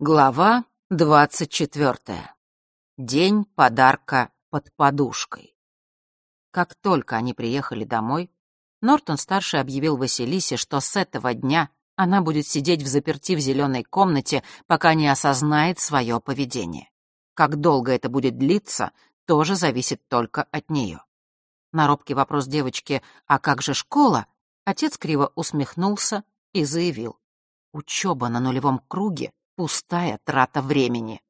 Глава двадцать четвертая. День подарка под подушкой. Как только они приехали домой, Нортон-старший объявил Василисе, что с этого дня она будет сидеть в заперти в зеленой комнате, пока не осознает свое поведение. Как долго это будет длиться, тоже зависит только от нее. На робкий вопрос девочки «А как же школа?» отец криво усмехнулся и заявил. Учеба на нулевом круге Пустая трата времени.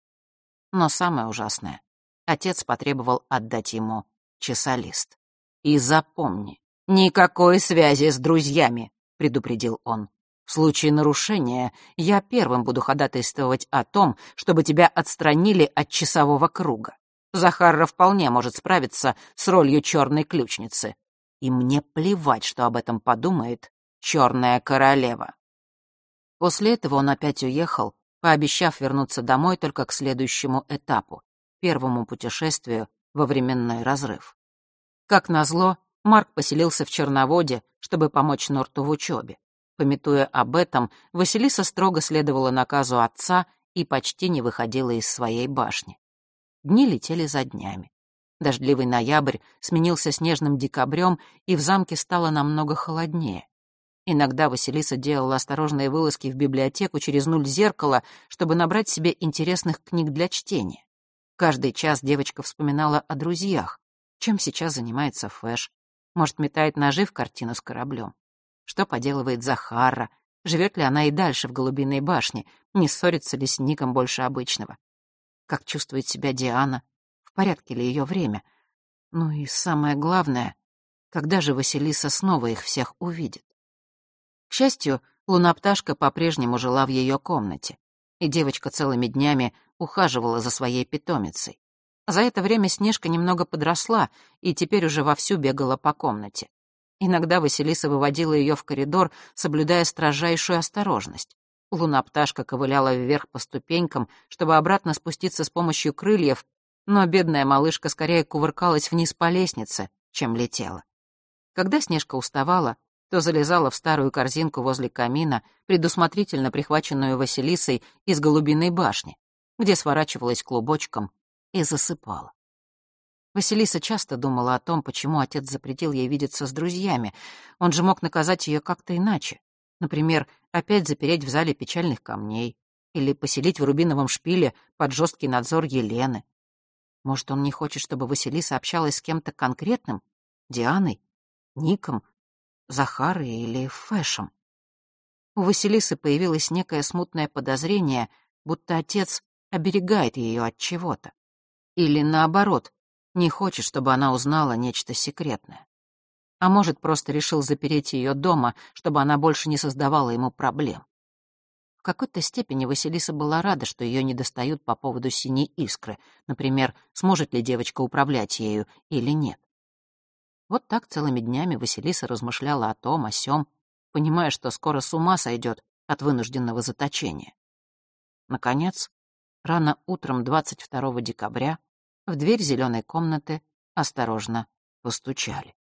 Но самое ужасное, отец потребовал отдать ему часолист. «И запомни, никакой связи с друзьями», — предупредил он. «В случае нарушения я первым буду ходатайствовать о том, чтобы тебя отстранили от часового круга. Захарра вполне может справиться с ролью черной ключницы. И мне плевать, что об этом подумает черная королева». После этого он опять уехал, пообещав вернуться домой только к следующему этапу, первому путешествию во временной разрыв. Как назло, Марк поселился в Черноводе, чтобы помочь Норту в учебе. Пометуя об этом, Василиса строго следовала наказу отца и почти не выходила из своей башни. Дни летели за днями. Дождливый ноябрь сменился снежным декабрем, и в замке стало намного холоднее. Иногда Василиса делала осторожные вылазки в библиотеку через нуль зеркала, чтобы набрать себе интересных книг для чтения. Каждый час девочка вспоминала о друзьях. Чем сейчас занимается Фэш? Может, метает ножи в картину с кораблем? Что поделывает Захара? Живет ли она и дальше в Голубиной башне? Не ссорится ли с Ником больше обычного? Как чувствует себя Диана? В порядке ли ее время? Ну и самое главное, когда же Василиса снова их всех увидит? К счастью, луна-пташка по-прежнему жила в ее комнате, и девочка целыми днями ухаживала за своей питомицей. За это время Снежка немного подросла и теперь уже вовсю бегала по комнате. Иногда Василиса выводила ее в коридор, соблюдая строжайшую осторожность. Луна-пташка ковыляла вверх по ступенькам, чтобы обратно спуститься с помощью крыльев, но бедная малышка скорее кувыркалась вниз по лестнице, чем летела. Когда Снежка уставала, то залезала в старую корзинку возле камина, предусмотрительно прихваченную Василисой из голубиной башни, где сворачивалась клубочком и засыпала. Василиса часто думала о том, почему отец запретил ей видеться с друзьями. Он же мог наказать ее как-то иначе. Например, опять запереть в зале печальных камней или поселить в рубиновом шпиле под жесткий надзор Елены. Может, он не хочет, чтобы Василиса общалась с кем-то конкретным? Дианой? Ником? Захарой или Фэшем. У Василисы появилось некое смутное подозрение, будто отец оберегает ее от чего-то. Или наоборот, не хочет, чтобы она узнала нечто секретное. А может, просто решил запереть ее дома, чтобы она больше не создавала ему проблем. В какой-то степени Василиса была рада, что ее не достают по поводу синей искры, например, сможет ли девочка управлять ею или нет. Вот так целыми днями Василиса размышляла о том, о сём, понимая, что скоро с ума сойдет от вынужденного заточения. Наконец, рано утром 22 декабря в дверь зеленой комнаты осторожно постучали.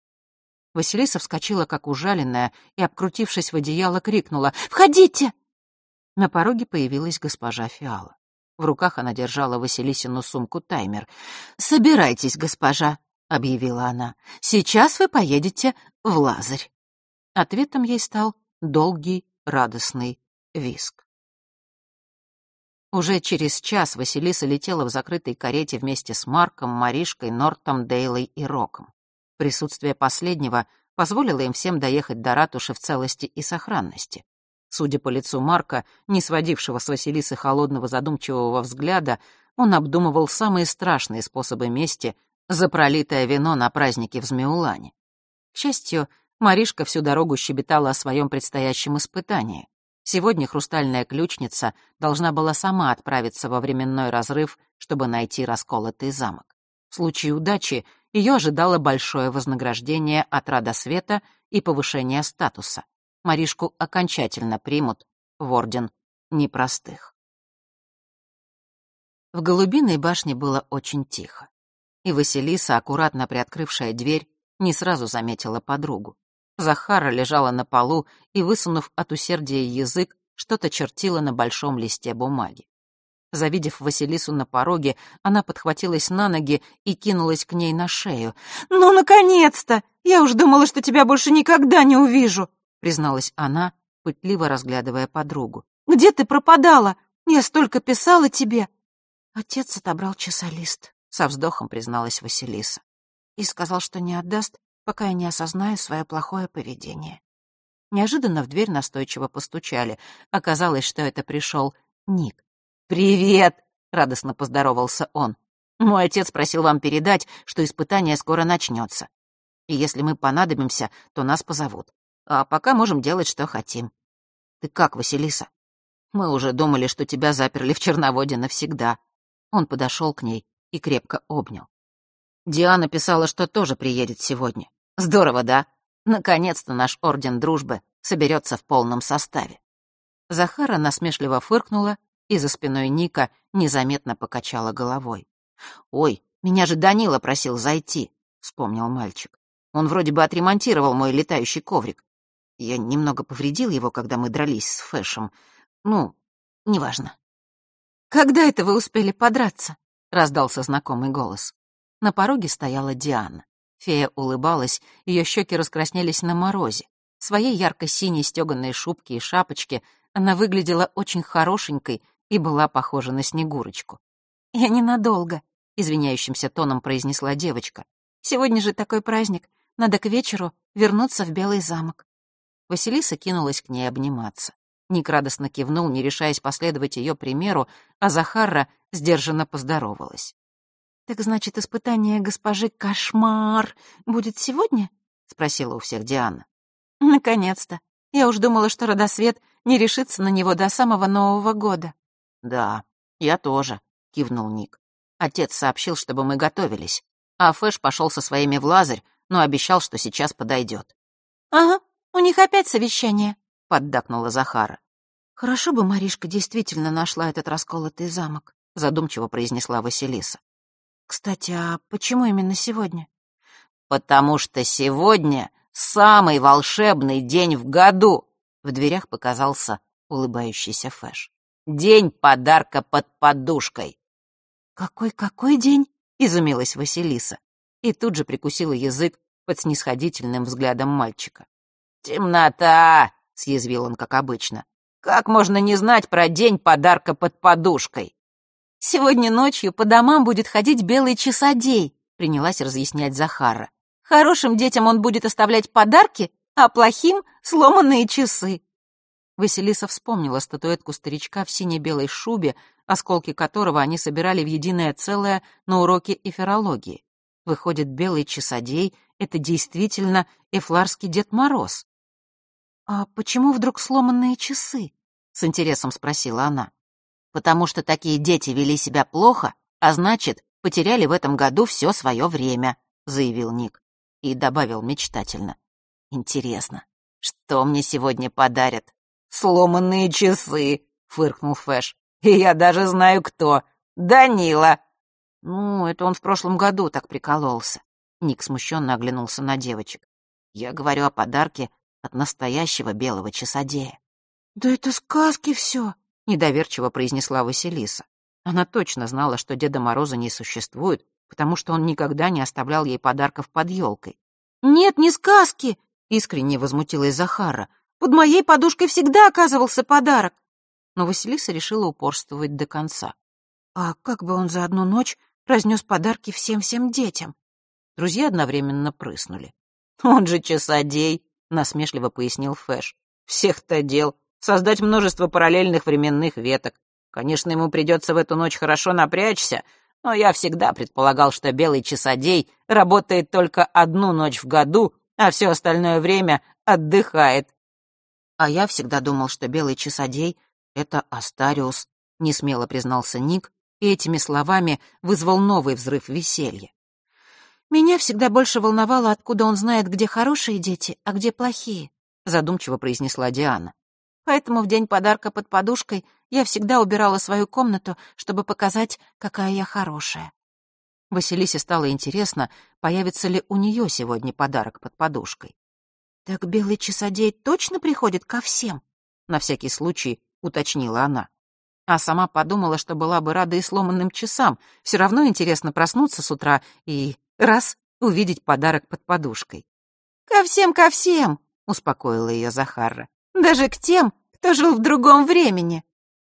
Василиса вскочила, как ужаленная, и, обкрутившись в одеяло, крикнула «Входите!». На пороге появилась госпожа Фиала. В руках она держала Василисину сумку-таймер. «Собирайтесь, госпожа», — объявила она. «Сейчас вы поедете в Лазарь». Ответом ей стал долгий, радостный виск. Уже через час Василиса летела в закрытой карете вместе с Марком, Маришкой, Нортом, Дейлой и Роком. Присутствие последнего позволило им всем доехать до ратуши в целости и сохранности. Судя по лицу Марка, не сводившего с Василисы холодного задумчивого взгляда, он обдумывал самые страшные способы мести, за пролитое вино на празднике в Змеулане. К счастью, Маришка всю дорогу щебетала о своем предстоящем испытании. Сегодня хрустальная ключница должна была сама отправиться во временной разрыв, чтобы найти расколотый замок. В случае удачи ее ожидало большое вознаграждение от Рада Света и повышение статуса. Маришку окончательно примут в Орден Непростых. В Голубиной башне было очень тихо и Василиса, аккуратно приоткрывшая дверь, не сразу заметила подругу. Захара лежала на полу и, высунув от усердия язык, что-то чертила на большом листе бумаги. Завидев Василису на пороге, она подхватилась на ноги и кинулась к ней на шею. «Ну, наконец-то! Я уж думала, что тебя больше никогда не увижу!» призналась она, пытливо разглядывая подругу. «Где ты пропадала? Я столько писала тебе!» Отец отобрал часолист, со вздохом призналась Василиса. И сказал, что не отдаст, пока я не осознаю свое плохое поведение. Неожиданно в дверь настойчиво постучали. Оказалось, что это пришел Ник. «Привет!» — радостно поздоровался он. «Мой отец просил вам передать, что испытание скоро начнется. И если мы понадобимся, то нас позовут. А пока можем делать, что хотим. Ты как, Василиса? Мы уже думали, что тебя заперли в Черноводе навсегда». Он подошел к ней и крепко обнял. Диана писала, что тоже приедет сегодня. Здорово, да? Наконец-то наш Орден Дружбы соберется в полном составе. Захара насмешливо фыркнула и за спиной Ника незаметно покачала головой. «Ой, меня же Данила просил зайти», — вспомнил мальчик. «Он вроде бы отремонтировал мой летающий коврик. Я немного повредил его, когда мы дрались с Фэшем. Ну, неважно». «Когда это вы успели подраться?» — раздался знакомый голос. На пороге стояла Диана. Фея улыбалась, ее щеки раскраснелись на морозе. В своей ярко-синей стеганой шубке и шапочке она выглядела очень хорошенькой и была похожа на Снегурочку. «Я ненадолго», — извиняющимся тоном произнесла девочка. «Сегодня же такой праздник. Надо к вечеру вернуться в Белый замок». Василиса кинулась к ней обниматься. Ник радостно кивнул, не решаясь последовать ее примеру, а Захарра сдержанно поздоровалась. «Так значит, испытание госпожи Кошмар будет сегодня?» — спросила у всех Диана. «Наконец-то. Я уж думала, что Родосвет не решится на него до самого Нового года». «Да, я тоже», — кивнул Ник. Отец сообщил, чтобы мы готовились, а Фэш пошел со своими в Лазарь, но обещал, что сейчас подойдет. «Ага, у них опять совещание», — поддакнула Захара. «Хорошо бы Маришка действительно нашла этот расколотый замок», — задумчиво произнесла Василиса. «Кстати, а почему именно сегодня?» «Потому что сегодня самый волшебный день в году!» В дверях показался улыбающийся Фэш. День подарка под подушкой. «Какой-какой день?» — изумилась Василиса. И тут же прикусила язык под снисходительным взглядом мальчика. «Темнота!» — съязвил он, как обычно. «Как можно не знать про день подарка под подушкой?» «Сегодня ночью по домам будет ходить белый часодей», — принялась разъяснять Захара. «Хорошим детям он будет оставлять подарки, а плохим — сломанные часы. Василиса вспомнила статуэтку старичка в сине-белой шубе, осколки которого они собирали в единое целое на уроке эфирологии. Выходит, белый часодей — это действительно эфларский Дед Мороз. «А почему вдруг сломанные часы?» — с интересом спросила она. «Потому что такие дети вели себя плохо, а значит, потеряли в этом году все свое время», — заявил Ник. И добавил мечтательно. «Интересно, что мне сегодня подарят?» «Сломанные часы», — фыркнул Фэш. «И я даже знаю, кто. Данила». «Ну, это он в прошлом году так прикололся». Ник смущенно оглянулся на девочек. «Я говорю о подарке от настоящего белого часодея». «Да это сказки все», — недоверчиво произнесла Василиса. Она точно знала, что Деда Мороза не существует, потому что он никогда не оставлял ей подарков под елкой. «Нет, не сказки!» — искренне возмутилась Захара. Под моей подушкой всегда оказывался подарок. Но Василиса решила упорствовать до конца. А как бы он за одну ночь разнес подарки всем-всем детям? Друзья одновременно прыснули. «Он же часодей», — насмешливо пояснил Фэш. «Всех-то дел. Создать множество параллельных временных веток. Конечно, ему придется в эту ночь хорошо напрячься, но я всегда предполагал, что белый часодей работает только одну ночь в году, а все остальное время отдыхает. А я всегда думал, что белый часодей — это Астариус, — несмело признался Ник, и этими словами вызвал новый взрыв веселья. «Меня всегда больше волновало, откуда он знает, где хорошие дети, а где плохие», — задумчиво произнесла Диана. «Поэтому в день подарка под подушкой я всегда убирала свою комнату, чтобы показать, какая я хорошая». Василисе стало интересно, появится ли у нее сегодня подарок под подушкой. «Так белый часодей точно приходит ко всем?» — на всякий случай уточнила она. а сама подумала, что была бы рада и сломанным часам. Все равно интересно проснуться с утра и раз увидеть подарок под подушкой. «Ко всем, ко всем!» — успокоила ее Захарра. «Даже к тем, кто жил в другом времени».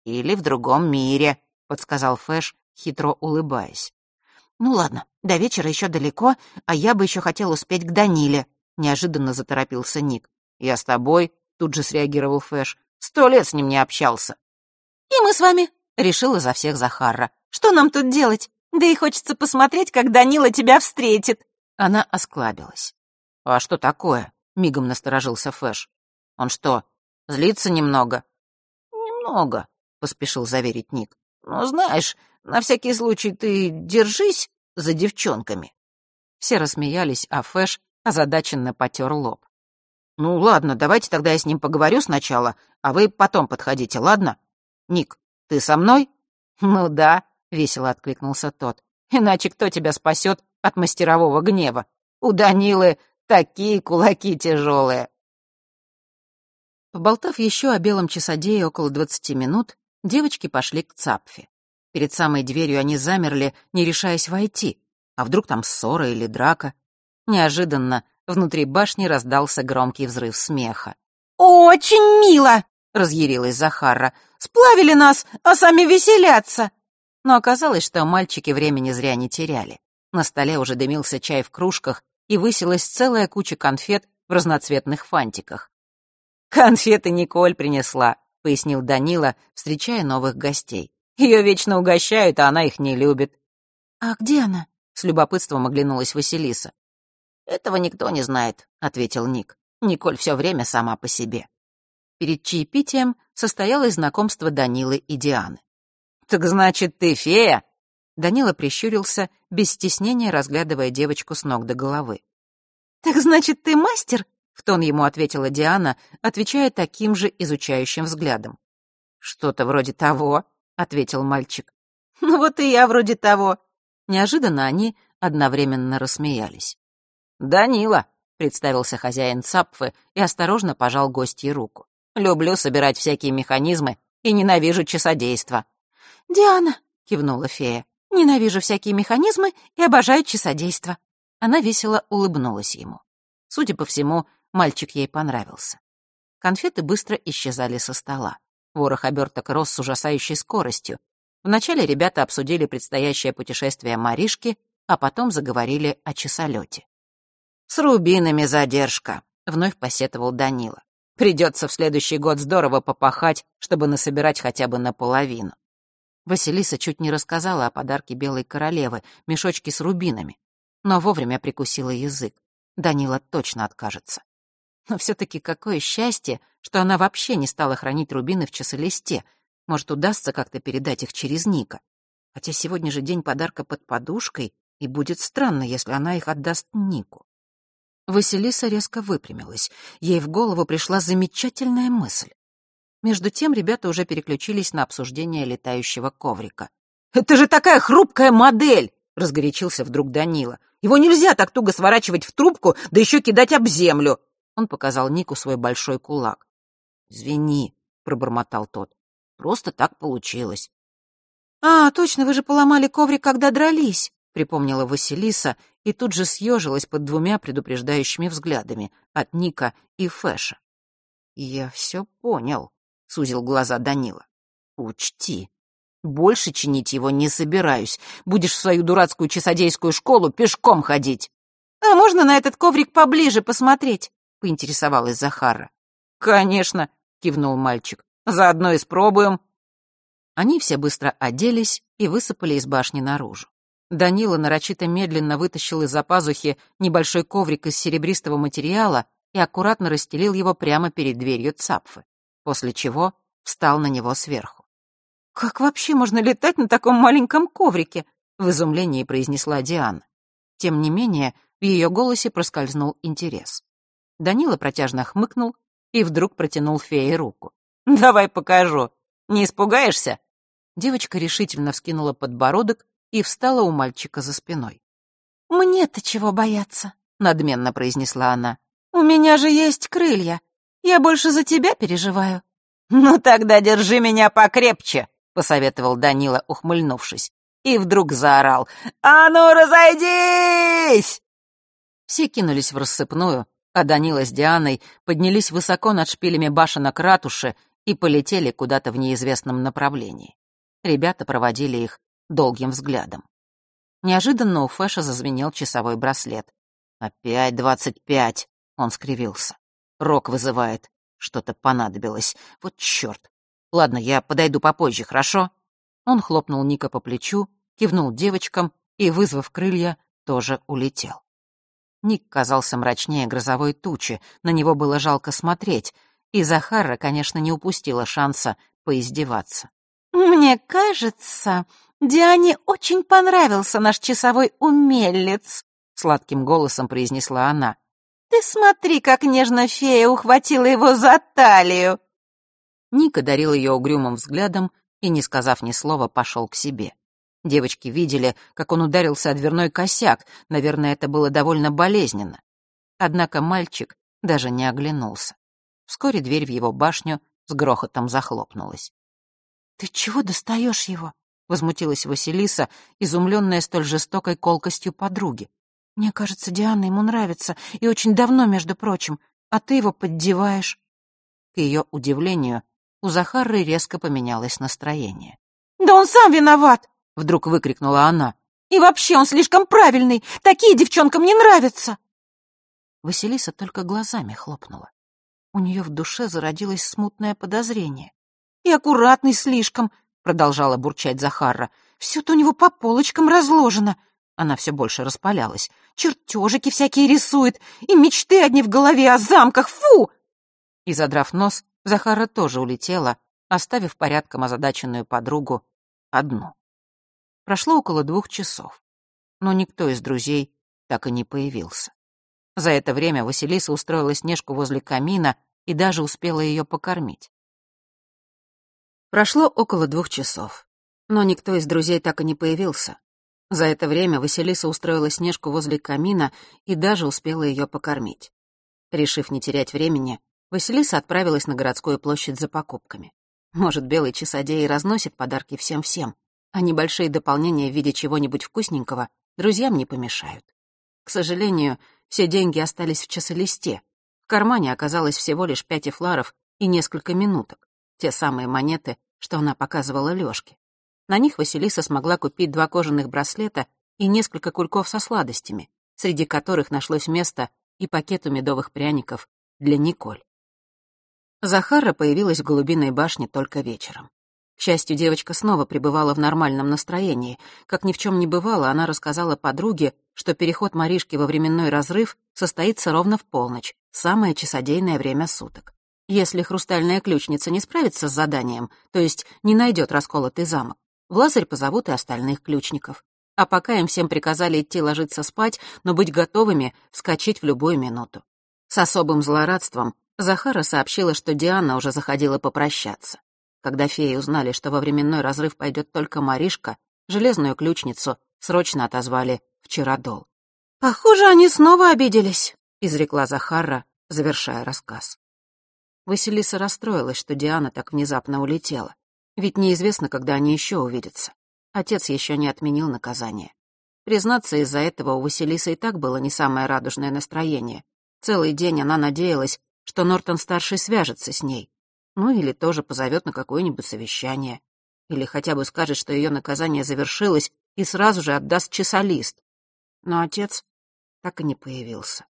«Или в другом мире», — подсказал Фэш, хитро улыбаясь. «Ну ладно, до вечера еще далеко, а я бы еще хотел успеть к Даниле», — неожиданно заторопился Ник. «Я с тобой», — тут же среагировал Фэш. «Сто лет с ним не общался». «И мы с вами», — решила за всех Захарра. «Что нам тут делать? Да и хочется посмотреть, как Данила тебя встретит». Она осклабилась. «А что такое?» — мигом насторожился Фэш. «Он что, злится немного?» «Немного», — поспешил заверить Ник. «Но знаешь, на всякий случай ты держись за девчонками». Все рассмеялись, а Фэш озадаченно потер лоб. «Ну ладно, давайте тогда я с ним поговорю сначала, а вы потом подходите, ладно? Ник, ты со мной?» «Ну да», — весело откликнулся тот. «Иначе кто тебя спасет от мастерового гнева? У Данилы такие кулаки тяжелые». Поболтав еще о белом часодее около двадцати минут, девочки пошли к Цапфе. Перед самой дверью они замерли, не решаясь войти. А вдруг там ссора или драка? Неожиданно Внутри башни раздался громкий взрыв смеха. «Очень мило!» — разъярилась Захара. «Сплавили нас, а сами веселятся!» Но оказалось, что мальчики времени зря не теряли. На столе уже дымился чай в кружках, и высилась целая куча конфет в разноцветных фантиках. «Конфеты Николь принесла», — пояснил Данила, встречая новых гостей. «Ее вечно угощают, а она их не любит». «А где она?» — с любопытством оглянулась Василиса. «Этого никто не знает», — ответил Ник. «Николь все время сама по себе». Перед чаепитием состоялось знакомство Данилы и Дианы. «Так значит, ты фея?» Данила прищурился, без стеснения разглядывая девочку с ног до головы. «Так значит, ты мастер?» — в тон ему ответила Диана, отвечая таким же изучающим взглядом. «Что-то вроде того», — ответил мальчик. «Ну вот и я вроде того». Неожиданно они одновременно рассмеялись. «Данила», — представился хозяин Цапфы и осторожно пожал гостье руку. «Люблю собирать всякие механизмы и ненавижу часодейство». «Диана», — кивнула фея, — «ненавижу всякие механизмы и обожаю часодейство». Она весело улыбнулась ему. Судя по всему, мальчик ей понравился. Конфеты быстро исчезали со стола. Ворох оберток рос с ужасающей скоростью. Вначале ребята обсудили предстоящее путешествие Маришки, а потом заговорили о часолете. «С рубинами задержка», — вновь посетовал Данила. «Придется в следующий год здорово попахать, чтобы насобирать хотя бы наполовину». Василиса чуть не рассказала о подарке Белой Королевы, мешочке с рубинами, но вовремя прикусила язык. Данила точно откажется. Но все-таки какое счастье, что она вообще не стала хранить рубины в часолисте. Может, удастся как-то передать их через Ника. Хотя сегодня же день подарка под подушкой, и будет странно, если она их отдаст Нику. Василиса резко выпрямилась. Ей в голову пришла замечательная мысль. Между тем ребята уже переключились на обсуждение летающего коврика. «Это же такая хрупкая модель!» — разгорячился вдруг Данила. «Его нельзя так туго сворачивать в трубку, да еще кидать об землю!» Он показал Нику свой большой кулак. «Извини», — пробормотал тот. «Просто так получилось». «А, точно, вы же поломали коврик, когда дрались», — припомнила Василиса и тут же съежилась под двумя предупреждающими взглядами от Ника и Фэша. «Я все понял», — сузил глаза Данила. «Учти, больше чинить его не собираюсь. Будешь в свою дурацкую часодейскую школу пешком ходить». «А можно на этот коврик поближе посмотреть?» — поинтересовалась Захара. «Конечно», — кивнул мальчик. «Заодно испробуем». Они все быстро оделись и высыпали из башни наружу. Данила нарочито медленно вытащил из-за пазухи небольшой коврик из серебристого материала и аккуратно расстелил его прямо перед дверью Цапфы, после чего встал на него сверху. «Как вообще можно летать на таком маленьком коврике?» — в изумлении произнесла Диана. Тем не менее, в ее голосе проскользнул интерес. Данила протяжно хмыкнул и вдруг протянул фее руку. «Давай покажу. Не испугаешься?» Девочка решительно вскинула подбородок и встала у мальчика за спиной. «Мне-то чего бояться?» — надменно произнесла она. «У меня же есть крылья. Я больше за тебя переживаю». «Ну тогда держи меня покрепче», — посоветовал Данила, ухмыльнувшись. И вдруг заорал «А ну, разойдись!» Все кинулись в рассыпную, а Данила с Дианой поднялись высоко над шпилями башенок ратуши и полетели куда-то в неизвестном направлении. Ребята проводили их долгим взглядом. Неожиданно у Фэша зазвенел часовой браслет. «Опять двадцать пять!» — он скривился. «Рок вызывает. Что-то понадобилось. Вот чёрт. Ладно, я подойду попозже, хорошо?» Он хлопнул Ника по плечу, кивнул девочкам и, вызвав крылья, тоже улетел. Ник казался мрачнее грозовой тучи, на него было жалко смотреть, и Захара, конечно, не упустила шанса поиздеваться. «Мне кажется, Диане очень понравился наш часовой умелец», — сладким голосом произнесла она. «Ты смотри, как нежно фея ухватила его за талию!» Ника дарил ее угрюмым взглядом и, не сказав ни слова, пошел к себе. Девочки видели, как он ударился о дверной косяк, наверное, это было довольно болезненно. Однако мальчик даже не оглянулся. Вскоре дверь в его башню с грохотом захлопнулась. «Ты чего достаешь его?» — возмутилась Василиса, изумленная столь жестокой колкостью подруги. «Мне кажется, Диана ему нравится, и очень давно, между прочим, а ты его поддеваешь». К ее удивлению, у Захары резко поменялось настроение. «Да он сам виноват!» — вдруг выкрикнула она. «И вообще он слишком правильный! Такие девчонкам не нравятся!» Василиса только глазами хлопнула. У нее в душе зародилось смутное подозрение. «И аккуратный слишком!» — продолжала бурчать Захарра. «Все-то у него по полочкам разложено!» Она все больше распалялась. «Чертежики всякие рисует, и мечты одни в голове о замках! Фу!» И, задрав нос, Захара тоже улетела, оставив порядком озадаченную подругу одну. Прошло около двух часов, но никто из друзей так и не появился. За это время Василиса устроила Снежку возле камина и даже успела ее покормить. Прошло около двух часов, но никто из друзей так и не появился. За это время Василиса устроила Снежку возле камина и даже успела ее покормить. Решив не терять времени, Василиса отправилась на городскую площадь за покупками. Может, белый часодей разносит подарки всем-всем, а небольшие дополнения в виде чего-нибудь вкусненького друзьям не помешают. К сожалению, все деньги остались в часолисте. В кармане оказалось всего лишь пять эфларов и несколько минуток. Те самые монеты, что она показывала Лёшке. На них Василиса смогла купить два кожаных браслета и несколько кульков со сладостями, среди которых нашлось место и пакету медовых пряников для Николь. Захара появилась в голубиной башне только вечером. К счастью, девочка снова пребывала в нормальном настроении. Как ни в чем не бывало, она рассказала подруге, что переход Маришки во временной разрыв состоится ровно в полночь, самое часодейное время суток. Если хрустальная ключница не справится с заданием, то есть не найдет расколотый замок, в Лазарь позовут и остальных ключников. А пока им всем приказали идти ложиться спать, но быть готовыми вскочить в любую минуту. С особым злорадством Захара сообщила, что Диана уже заходила попрощаться. Когда феи узнали, что во временной разрыв пойдет только Маришка, железную ключницу срочно отозвали в Чародол. «Похоже, они снова обиделись», — изрекла Захара, завершая рассказ. Василиса расстроилась, что Диана так внезапно улетела. Ведь неизвестно, когда они еще увидятся. Отец еще не отменил наказание. Признаться, из-за этого у Василисы и так было не самое радужное настроение. Целый день она надеялась, что Нортон-старший свяжется с ней. Ну или тоже позовет на какое-нибудь совещание. Или хотя бы скажет, что ее наказание завершилось, и сразу же отдаст часолист. Но отец так и не появился.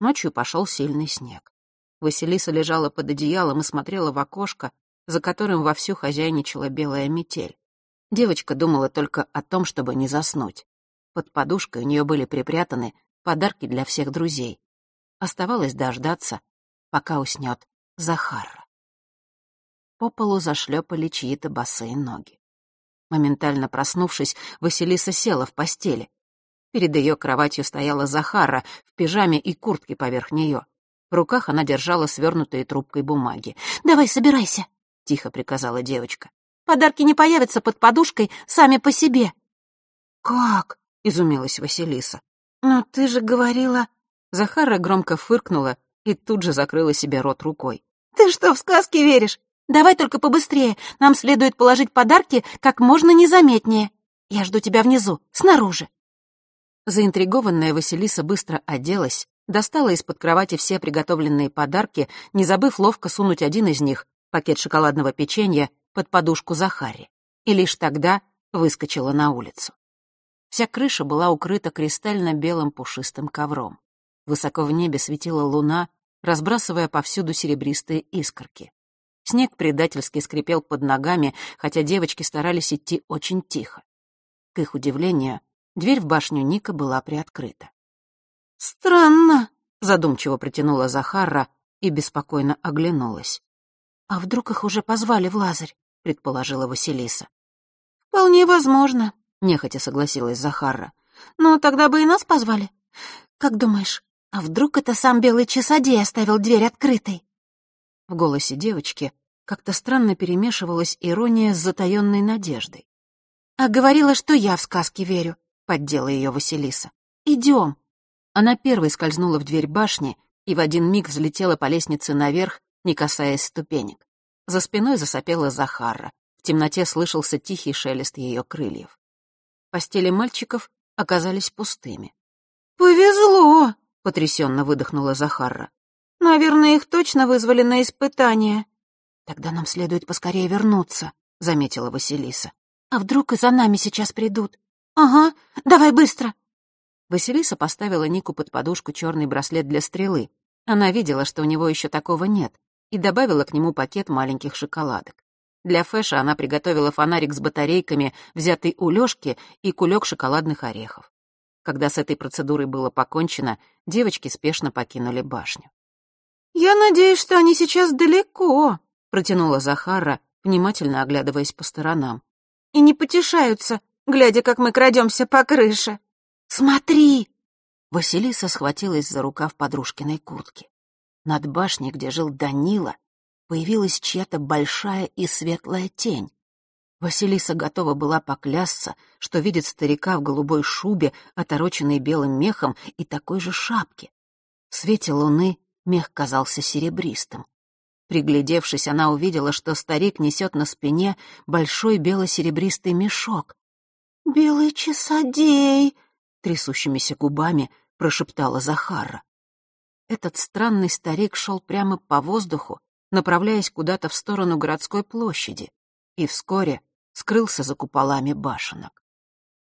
Ночью пошел сильный снег. Василиса лежала под одеялом и смотрела в окошко, за которым вовсю хозяйничала белая метель. Девочка думала только о том, чтобы не заснуть. Под подушкой у нее были припрятаны подарки для всех друзей. Оставалось дождаться, пока уснет Захар. По полу зашлепали чьи-то босые ноги. Моментально проснувшись, Василиса села в постели. Перед ее кроватью стояла Захара в пижаме и куртке поверх нее. В руках она держала свернутые трубкой бумаги. «Давай, собирайся!» — тихо приказала девочка. «Подарки не появятся под подушкой сами по себе». «Как?» — изумилась Василиса. «Но ты же говорила...» Захара громко фыркнула и тут же закрыла себе рот рукой. «Ты что, в сказки веришь? Давай только побыстрее. Нам следует положить подарки как можно незаметнее. Я жду тебя внизу, снаружи». Заинтригованная Василиса быстро оделась, достала из-под кровати все приготовленные подарки, не забыв ловко сунуть один из них, пакет шоколадного печенья, под подушку Захари. И лишь тогда выскочила на улицу. Вся крыша была укрыта кристально-белым пушистым ковром. Высоко в небе светила луна, разбрасывая повсюду серебристые искорки. Снег предательски скрипел под ногами, хотя девочки старались идти очень тихо. К их удивлению, дверь в башню Ника была приоткрыта. «Странно», — задумчиво протянула Захарра и беспокойно оглянулась. «А вдруг их уже позвали в Лазарь?» — предположила Василиса. «Вполне возможно», — нехотя согласилась Захарра. «Но тогда бы и нас позвали. Как думаешь, а вдруг это сам белый часодей оставил дверь открытой?» В голосе девочки как-то странно перемешивалась ирония с затаённой надеждой. «А говорила, что я в сказки верю», — поддела ее Василиса. «Идем». Она первой скользнула в дверь башни и в один миг взлетела по лестнице наверх, не касаясь ступенек. За спиной засопела Захарра. В темноте слышался тихий шелест ее крыльев. Постели мальчиков оказались пустыми. «Повезло!» — потрясенно выдохнула Захарра. «Наверное, их точно вызвали на испытание». «Тогда нам следует поскорее вернуться», — заметила Василиса. «А вдруг и за нами сейчас придут?» «Ага, давай быстро!» Василиса поставила Нику под подушку черный браслет для стрелы. Она видела, что у него еще такого нет, и добавила к нему пакет маленьких шоколадок. Для Фэша она приготовила фонарик с батарейками, взятый у Лёшки, и кулек шоколадных орехов. Когда с этой процедурой было покончено, девочки спешно покинули башню. «Я надеюсь, что они сейчас далеко», — протянула Захара, внимательно оглядываясь по сторонам. «И не потешаются, глядя, как мы крадемся по крыше. Смотри!» Василиса схватилась за рукав подружкиной куртки. Над башней, где жил Данила, появилась чья-то большая и светлая тень. Василиса готова была поклясться, что видит старика в голубой шубе, отороченной белым мехом и такой же шапке. В свете луны мех казался серебристым. Приглядевшись, она увидела, что старик несет на спине большой бело-серебристый мешок. «Белый часодей!» — трясущимися губами прошептала Захара. Этот странный старик шел прямо по воздуху, направляясь куда-то в сторону городской площади, и вскоре скрылся за куполами башенок.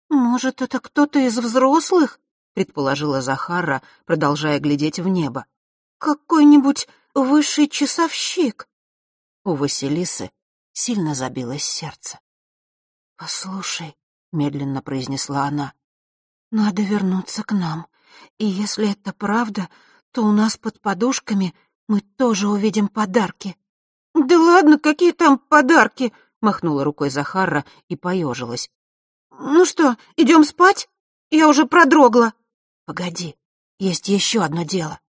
«Может, это кто-то из взрослых?» — предположила Захара, продолжая глядеть в небо. «Какой-нибудь высший часовщик?» У Василисы сильно забилось сердце. «Послушай», — медленно произнесла она, — «надо вернуться к нам, и если это правда, то у нас под подушками мы тоже увидим подарки». «Да ладно, какие там подарки?» — махнула рукой Захара и поежилась. «Ну что, идем спать? Я уже продрогла». «Погоди, есть еще одно дело».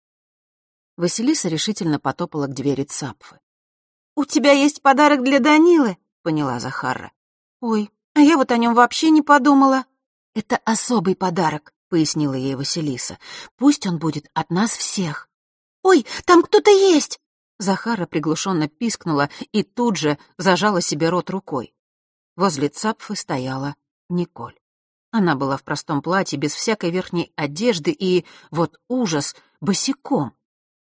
Василиса решительно потопала к двери Цапфы. «У тебя есть подарок для Данилы», — поняла Захара. «Ой, а я вот о нем вообще не подумала». «Это особый подарок», — пояснила ей Василиса. «Пусть он будет от нас всех». «Ой, там кто-то есть!» Захара приглушенно пискнула и тут же зажала себе рот рукой. Возле Цапфы стояла Николь. Она была в простом платье, без всякой верхней одежды и, вот ужас, босиком.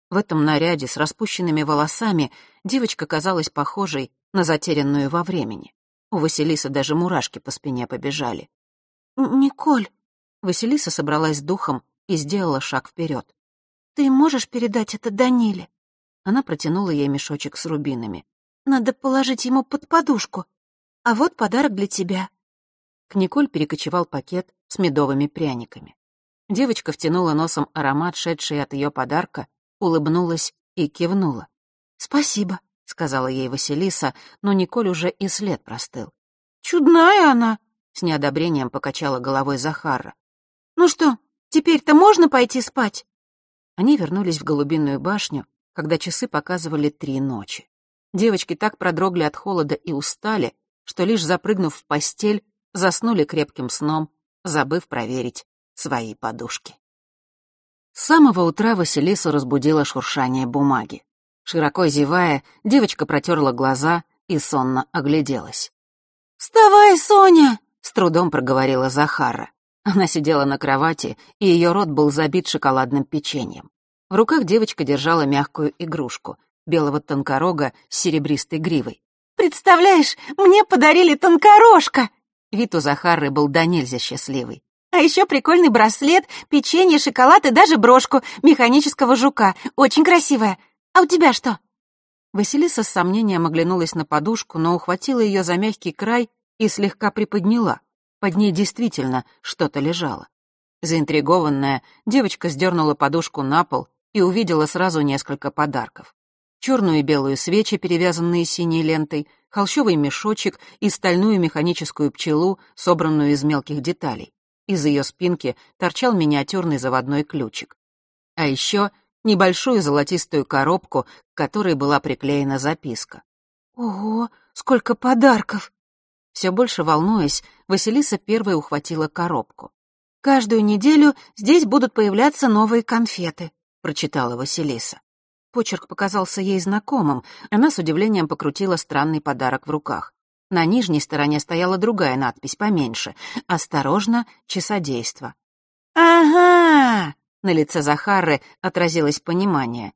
В этом наряде с распущенными волосами девочка казалась похожей на затерянную во времени. У Василисы даже мурашки по спине побежали. «Николь!» Василиса собралась духом и сделала шаг вперед. «Ты можешь передать это Даниле?» Она протянула ей мешочек с рубинами. «Надо положить ему под подушку. А вот подарок для тебя». К Николь перекочевал пакет с медовыми пряниками. Девочка втянула носом аромат, шедший от ее подарка, улыбнулась и кивнула. «Спасибо», — сказала ей Василиса, но Николь уже и след простыл. «Чудная она», — с неодобрением покачала головой Захара. «Ну что, теперь-то можно пойти спать?» Они вернулись в Голубиную башню, когда часы показывали три ночи. Девочки так продрогли от холода и устали, что лишь запрыгнув в постель, заснули крепким сном, забыв проверить свои подушки. С самого утра Василису разбудило шуршание бумаги. Широко зевая, девочка протерла глаза и сонно огляделась. «Вставай, Соня!» — с трудом проговорила Захара. Она сидела на кровати, и ее рот был забит шоколадным печеньем. В руках девочка держала мягкую игрушку — белого тонкорога с серебристой гривой. «Представляешь, мне подарили тонкорожка!» Вид у Захары был до нельзя счастливый. «А еще прикольный браслет, печенье, шоколад и даже брошку механического жука. Очень красивая. А у тебя что?» Василиса с сомнением оглянулась на подушку, но ухватила ее за мягкий край и слегка приподняла. Под ней действительно что-то лежало. Заинтригованная, девочка сдернула подушку на пол и увидела сразу несколько подарков. Черную и белую свечи, перевязанные синей лентой, холщовый мешочек и стальную механическую пчелу, собранную из мелких деталей. Из ее спинки торчал миниатюрный заводной ключик. А еще небольшую золотистую коробку, к которой была приклеена записка. «Ого, сколько подарков!» Все больше волнуясь, Василиса первой ухватила коробку. «Каждую неделю здесь будут появляться новые конфеты», — прочитала Василиса. Почерк показался ей знакомым. Она с удивлением покрутила странный подарок в руках. На нижней стороне стояла другая надпись, поменьше. «Осторожно, часодейство». «Ага!» На лице Захары отразилось понимание.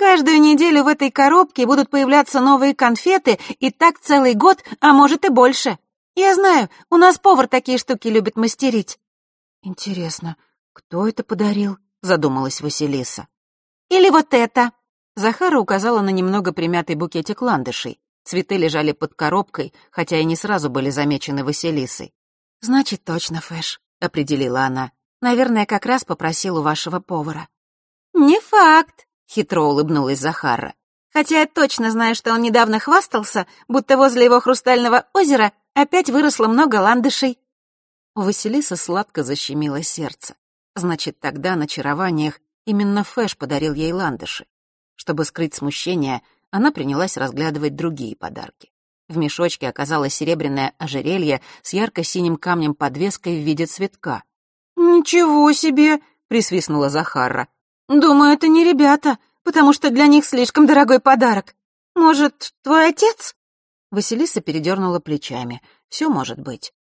«Каждую неделю в этой коробке будут появляться новые конфеты, и так целый год, а может и больше. Я знаю, у нас повар такие штуки любит мастерить». «Интересно, кто это подарил?» — задумалась Василиса. «Или вот это». Захара указала на немного примятый букетик ландышей. Цветы лежали под коробкой, хотя и не сразу были замечены Василисой. «Значит, точно Фэш», — определила она. Наверное, как раз попросил у вашего повара». «Не факт», — хитро улыбнулась Захара. «Хотя я точно знаю, что он недавно хвастался, будто возле его хрустального озера опять выросло много ландышей». У Василиса сладко защемило сердце. Значит, тогда на чарованиях именно Фэш подарил ей ландыши. Чтобы скрыть смущение, она принялась разглядывать другие подарки. В мешочке оказалось серебряное ожерелье с ярко-синим камнем-подвеской в виде цветка. «Ничего себе!» — присвистнула Захара. «Думаю, это не ребята, потому что для них слишком дорогой подарок. Может, твой отец?» Василиса передернула плечами. Все может быть.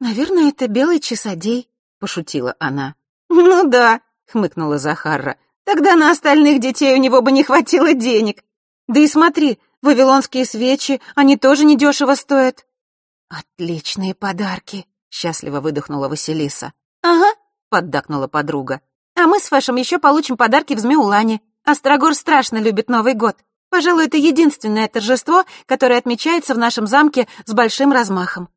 «Наверное, это белый часодей», — пошутила она. «Ну да», — хмыкнула Захара. «Тогда на остальных детей у него бы не хватило денег. Да и смотри, вавилонские свечи, они тоже недешево стоят». «Отличные подарки», — счастливо выдохнула Василиса. «Ага», — поддакнула подруга. «А мы с Фэшем еще получим подарки в Змеулане. Острогор страшно любит Новый год. Пожалуй, это единственное торжество, которое отмечается в нашем замке с большим размахом».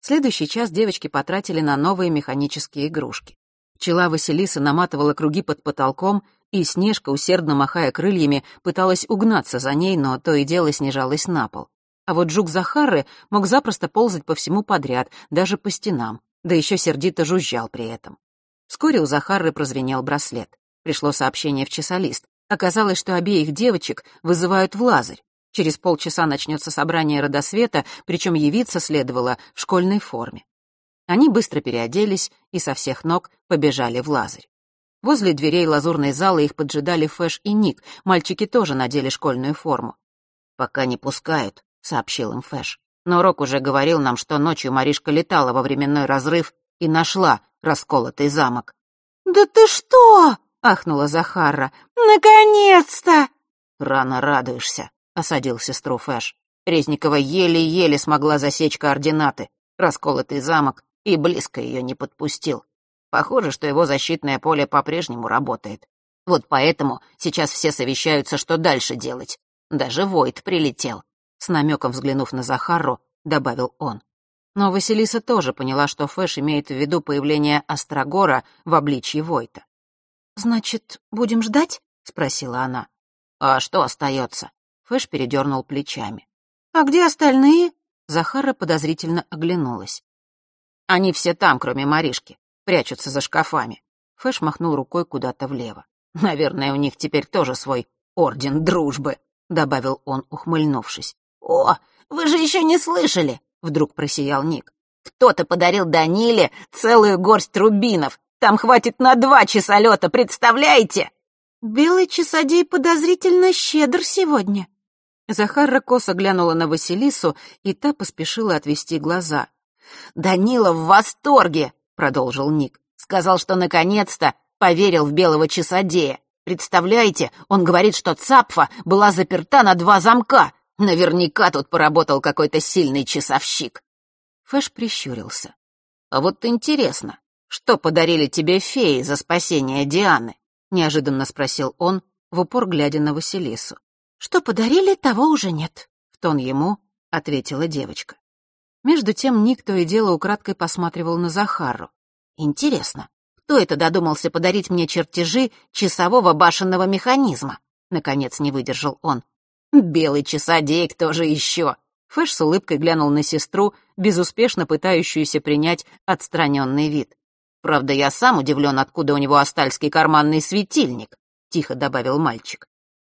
Следующий час девочки потратили на новые механические игрушки. Пчела Василиса наматывала круги под потолком, и Снежка, усердно махая крыльями, пыталась угнаться за ней, но то и дело снижалась на пол. А вот жук Захары мог запросто ползать по всему подряд, даже по стенам да еще сердито жужжал при этом. Вскоре у Захары прозвенел браслет. Пришло сообщение в часолист. Оказалось, что обеих девочек вызывают в Лазарь. Через полчаса начнется собрание родосвета, причем явиться следовало в школьной форме. Они быстро переоделись и со всех ног побежали в Лазарь. Возле дверей лазурной залы их поджидали Фэш и Ник, мальчики тоже надели школьную форму. «Пока не пускают», — сообщил им Фэш. Но Рок уже говорил нам, что ночью Маришка летала во временной разрыв и нашла расколотый замок. «Да ты что?» — ахнула Захара. «Наконец-то!» «Рано радуешься», — осадил сестру Фэш. Резникова еле-еле смогла засечь координаты. Расколотый замок и близко ее не подпустил. Похоже, что его защитное поле по-прежнему работает. Вот поэтому сейчас все совещаются, что дальше делать. Даже Войт прилетел. С намеком взглянув на Захару, добавил он. Но Василиса тоже поняла, что Фэш имеет в виду появление Острогора в обличье Войта. «Значит, будем ждать?» — спросила она. «А что остается?» Фэш передернул плечами. «А где остальные?» Захарра подозрительно оглянулась. «Они все там, кроме Маришки, прячутся за шкафами». Фэш махнул рукой куда-то влево. «Наверное, у них теперь тоже свой орден дружбы», — добавил он, ухмыльнувшись. «О, вы же еще не слышали!» — вдруг просиял Ник. «Кто-то подарил Даниле целую горсть рубинов. Там хватит на два часа лета, представляете?» Белый часодей подозрительно щедр сегодня. Захарра косо глянула на Василису, и та поспешила отвести глаза. «Данила в восторге!» — продолжил Ник. «Сказал, что наконец-то поверил в белого часодея. Представляете, он говорит, что Цапфа была заперта на два замка. Наверняка тут поработал какой-то сильный часовщик». Фэш прищурился. «А вот интересно, что подарили тебе феи за спасение Дианы?» — неожиданно спросил он, в упор глядя на Василису. «Что подарили, того уже нет», — в тон ему ответила девочка. Между тем Ник то и дело украдкой посматривал на Захару. «Интересно, кто это додумался подарить мне чертежи часового башенного механизма?» Наконец не выдержал он. «Белый часодей, кто же еще?» Фэш с улыбкой глянул на сестру, безуспешно пытающуюся принять отстраненный вид. «Правда, я сам удивлен, откуда у него астальский карманный светильник», — тихо добавил мальчик.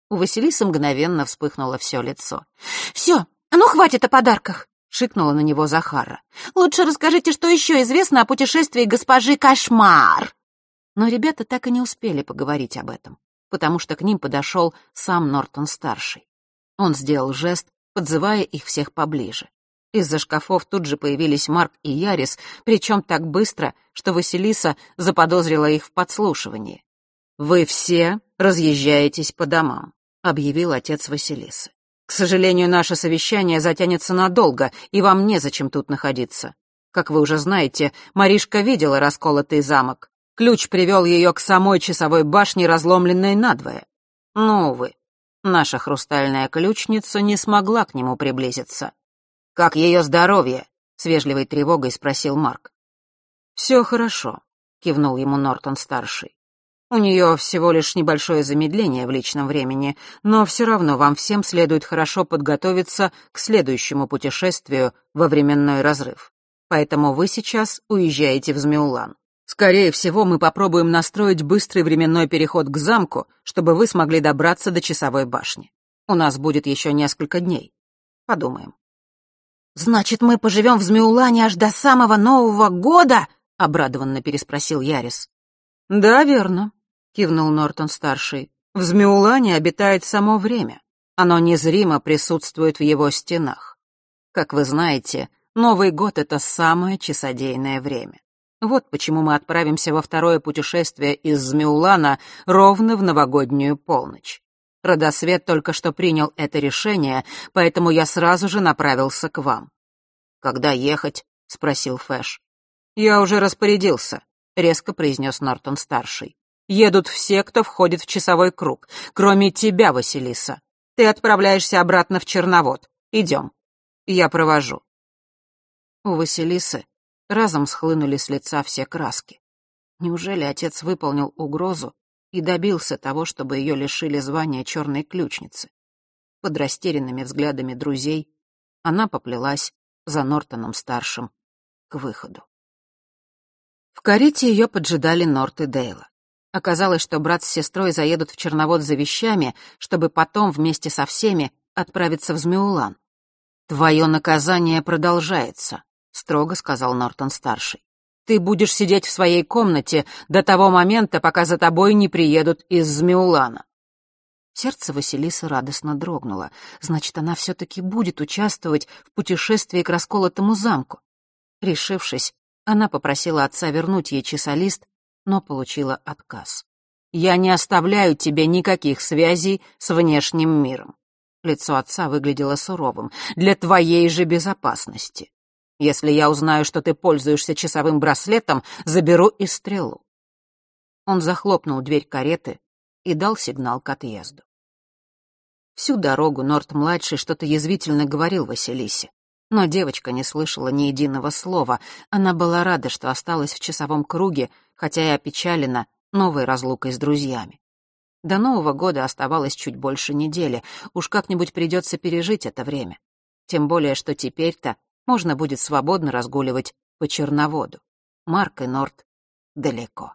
У Василисы мгновенно вспыхнуло все лицо. «Все, ну хватит о подарках!» — шикнула на него Захара. «Лучше расскажите, что еще известно о путешествии госпожи Кошмар!» Но ребята так и не успели поговорить об этом, потому что к ним подошел сам Нортон-старший. Он сделал жест, подзывая их всех поближе. Из-за шкафов тут же появились Марк и Ярис, причем так быстро, что Василиса заподозрила их в подслушивании. «Вы все разъезжаетесь по домам», — объявил отец Василисы. «К сожалению, наше совещание затянется надолго, и вам незачем тут находиться. Как вы уже знаете, Маришка видела расколотый замок. Ключ привел ее к самой часовой башне, разломленной надвое. Но, увы, наша хрустальная ключница не смогла к нему приблизиться. «Как ее здоровье?» — с вежливой тревогой спросил Марк. «Все хорошо», — кивнул ему Нортон-старший. У нее всего лишь небольшое замедление в личном времени, но все равно вам всем следует хорошо подготовиться к следующему путешествию во временной разрыв. Поэтому вы сейчас уезжаете в Змеулан. Скорее всего, мы попробуем настроить быстрый временной переход к замку, чтобы вы смогли добраться до часовой башни. У нас будет еще несколько дней. Подумаем. «Значит, мы поживем в Змеулане аж до самого Нового года?» — обрадованно переспросил Ярис. «Да, верно. — кивнул Нортон-старший. «В Змеулане обитает само время. Оно незримо присутствует в его стенах. Как вы знаете, Новый год — это самое часодейное время. Вот почему мы отправимся во второе путешествие из Змеулана ровно в новогоднюю полночь. Родосвет только что принял это решение, поэтому я сразу же направился к вам. «Когда ехать?» — спросил Фэш. «Я уже распорядился», — резко произнес Нортон-старший. Едут все, кто входит в часовой круг, кроме тебя, Василиса. Ты отправляешься обратно в Черновод. Идем. Я провожу». У Василисы разом схлынули с лица все краски. Неужели отец выполнил угрозу и добился того, чтобы ее лишили звания черной ключницы? Под растерянными взглядами друзей она поплелась за Нортоном-старшим к выходу. В карете ее поджидали Норт и Дейла. Оказалось, что брат с сестрой заедут в Черновод за вещами, чтобы потом вместе со всеми отправиться в Змеулан. «Твое наказание продолжается», — строго сказал Нортон-старший. «Ты будешь сидеть в своей комнате до того момента, пока за тобой не приедут из Змеулана». Сердце Василисы радостно дрогнуло. Значит, она все-таки будет участвовать в путешествии к расколотому замку. Решившись, она попросила отца вернуть ей часолист но получила отказ. «Я не оставляю тебе никаких связей с внешним миром». Лицо отца выглядело суровым. «Для твоей же безопасности. Если я узнаю, что ты пользуешься часовым браслетом, заберу и стрелу». Он захлопнул дверь кареты и дал сигнал к отъезду. Всю дорогу Норт-младший что-то язвительно говорил Василисе. Но девочка не слышала ни единого слова. Она была рада, что осталась в часовом круге, хотя и опечалена новой разлукой с друзьями. До Нового года оставалось чуть больше недели. Уж как-нибудь придется пережить это время. Тем более, что теперь-то можно будет свободно разгуливать по Черноводу. Марк и Норт далеко.